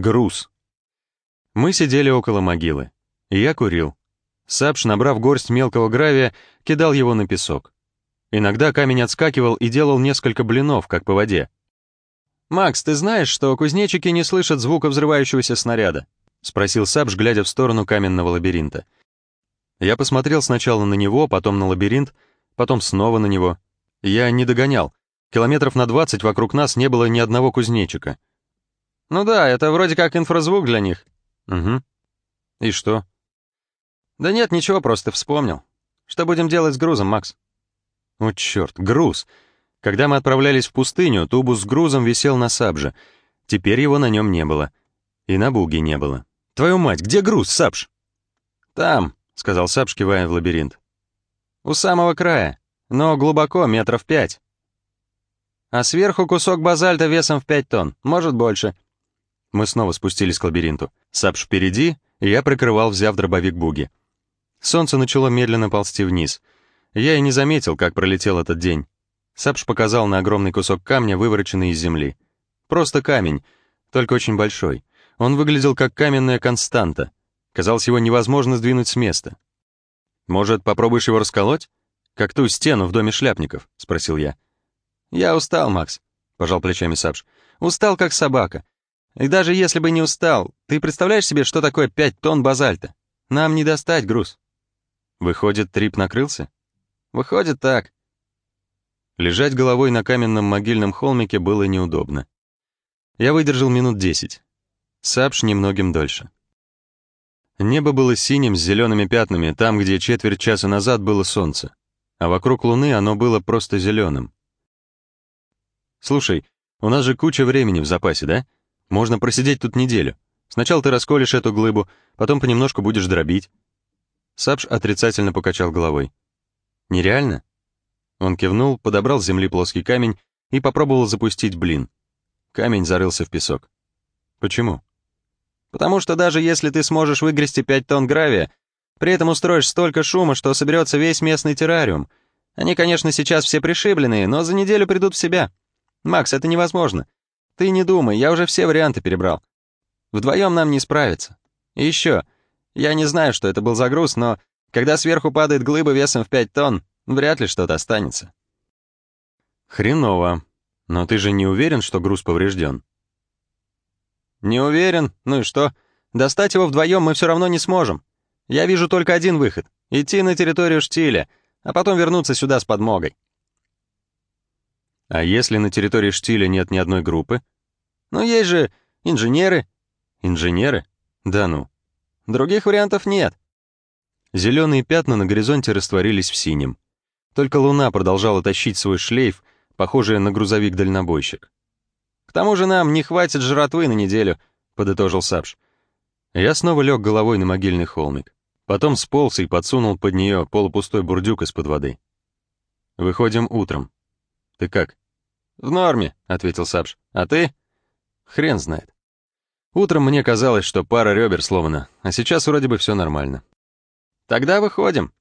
Груз. Мы сидели около могилы. Я курил. Сапш, набрав горсть мелкого гравия, кидал его на песок. Иногда камень отскакивал и делал несколько блинов, как по воде. «Макс, ты знаешь, что кузнечики не слышат звука взрывающегося снаряда?» — спросил Сапш, глядя в сторону каменного лабиринта. Я посмотрел сначала на него, потом на лабиринт, потом снова на него. Я не догонял. Километров на двадцать вокруг нас не было ни одного кузнечика. «Ну да, это вроде как инфразвук для них». «Угу. И что?» «Да нет, ничего, просто вспомнил. Что будем делать с грузом, Макс?» «О, черт, груз!» Когда мы отправлялись в пустыню, тубус с грузом висел на сабже. Теперь его на нем не было. И на буге не было. «Твою мать, где груз, Сабж?» «Там», — сказал Сабж, кивая в лабиринт. «У самого края, но глубоко, метров пять. А сверху кусок базальта весом в пять тонн, может больше». Мы снова спустились к лабиринту. Сабж впереди, и я прикрывал, взяв дробовик буги. Солнце начало медленно ползти вниз. Я и не заметил, как пролетел этот день. Сапш показал на огромный кусок камня, вывороченный из земли. Просто камень, только очень большой. Он выглядел как каменная константа. Казалось, его невозможно сдвинуть с места. «Может, попробуешь его расколоть? Как ту стену в доме шляпников?» — спросил я. «Я устал, Макс», — пожал плечами Сапш. «Устал, как собака. И даже если бы не устал, ты представляешь себе, что такое пять тонн базальта? Нам не достать груз». «Выходит, трип накрылся?» «Выходит так». Лежать головой на каменном могильном холмике было неудобно. Я выдержал минут десять. Сапш немногим дольше. Небо было синим с зелеными пятнами, там, где четверть часа назад было солнце, а вокруг луны оно было просто зеленым. «Слушай, у нас же куча времени в запасе, да? Можно просидеть тут неделю. Сначала ты расколешь эту глыбу, потом понемножку будешь дробить». Сапш отрицательно покачал головой. «Нереально?» Он кивнул, подобрал с земли плоский камень и попробовал запустить блин. Камень зарылся в песок. «Почему?» «Потому что даже если ты сможешь выгрести пять тонн гравия, при этом устроишь столько шума, что соберется весь местный террариум. Они, конечно, сейчас все пришибленные, но за неделю придут в себя. Макс, это невозможно. Ты не думай, я уже все варианты перебрал. Вдвоем нам не справиться. И еще, я не знаю, что это был за груз, но когда сверху падает глыба весом в 5 тонн, вряд ли что-то останется. Хреново. Но ты же не уверен, что груз поврежден? Не уверен. Ну и что? Достать его вдвоем мы все равно не сможем. Я вижу только один выход — идти на территорию штиля, а потом вернуться сюда с подмогой. А если на территории штиля нет ни одной группы? Ну, есть же инженеры. Инженеры? Да ну. Других вариантов нет. Зеленые пятна на горизонте растворились в синем. Только луна продолжала тащить свой шлейф, похожий на грузовик-дальнобойщик. «К тому же нам не хватит жратвы на неделю», — подытожил Сапш. Я снова лег головой на могильный холмик. Потом сполз и подсунул под нее полупустой бурдюк из-под воды. «Выходим утром. Ты как?» «В норме», — ответил Сапш. «А ты?» «Хрен знает». Утром мне казалось, что пара ребер сломана, а сейчас вроде бы все нормально. «Тогда выходим»,